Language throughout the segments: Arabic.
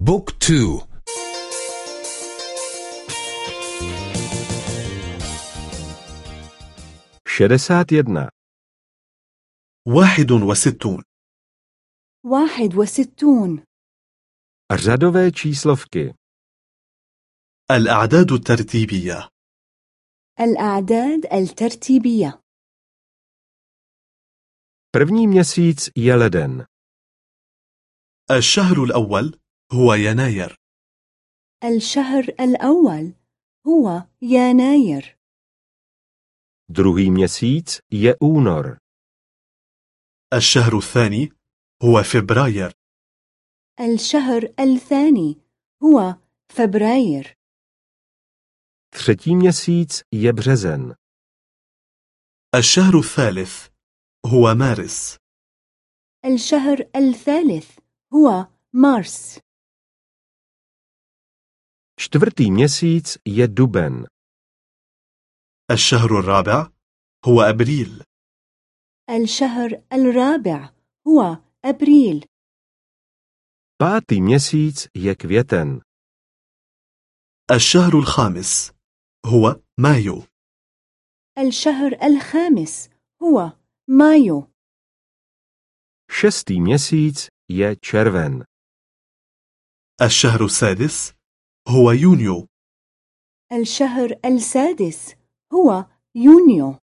بوك تو. شدسات يدنا. واحد وستون. واحد وستون. Řadové číslovky الأعداد الترتيبية. الأعداد الترتيبية. První měsíc je leden. الشهر الأول هو يناير. الشهر الأول هو يناير. Druhý měsíc je únor. الشهر الثاني هو فبراير. الشهر الثاني هو فبراير. Třetí měsíc je březen. الشهر الثالث هو مارس. الشهر الثالث هو مارس. Čtvrtý měsíc je duben. الشهر الرابع هو أبريل الشهر الرابع هو أبريل Pátý měsíc je květen. الشهر الخامس هو مايو الشهر الخامس هو مايو Šestý měsíc je červen. الشهر السادس هو يونيو. الشهر السادس هو يونيو.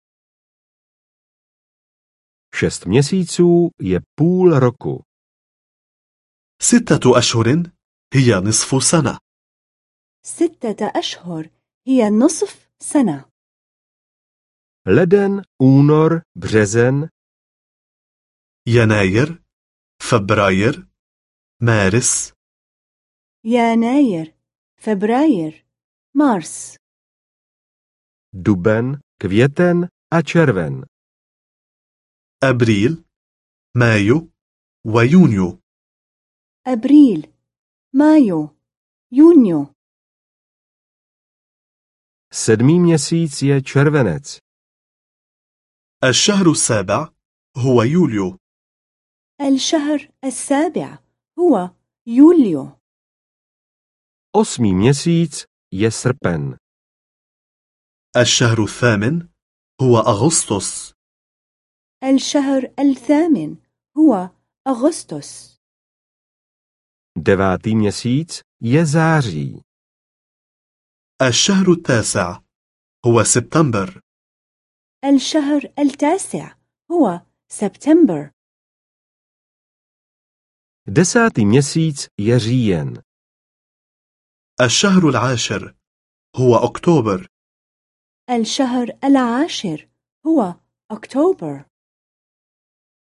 Šest měsíců je půl roku. ستة أشهر هي نصف سنة. ستة أشهر هي نصف سنة. Leden, únor, březen, يناير فبراير مارس. يناير فبراير مارس duben, květen a červen. أبريل مايو ويونيو أبريل مايو يونيو Sedmý měsíc je červenec. الشهر السابع هو يوليو الشهر السابع هو يوليو Osmý měsíc je srpen. الشهر الثامن هو أغسطس الشهر الثامن هو أغسطس Devátý měsíc je září. الشهر التاسع هو سبتمبر الشهر التاسع هو سبتمبر Desátý měsíc je říjen. الشهر العاشر هو أكتوبر. الشهر العاشر هو أكتوبر.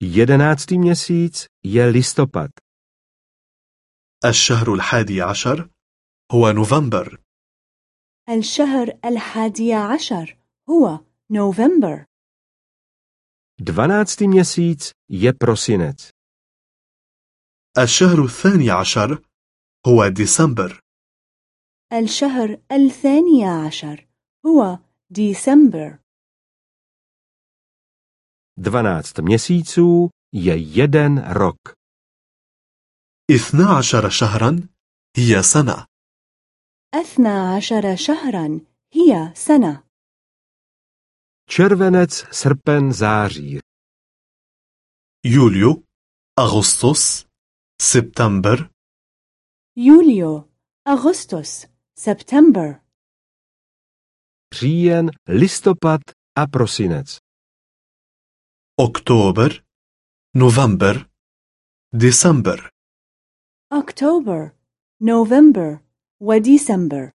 Jedenáctý měsíc je listopad. الشهر الحادي عشر هو نوفمبر. الشهر الحادي عشر هو نوفمبر. Dvanáctý měsíc je prosinec. الشهر الثاني عشر هو ديسمبر. الشهر الثاني عشر. هو ديسمبر. Dvanáct měsíců je jeden rok. اثنا عشر شهرا هي سنة. أثنى عشر شهرا هي سنة. Červenec, srpen, září. يوليو أغسطس سبتمبر. يوليو أغسطس. سبتمبر Říjen, listopad a prosinec. أكتوبر نوفمبر ديسمبر أكتوبر نوفمبر وديسمبر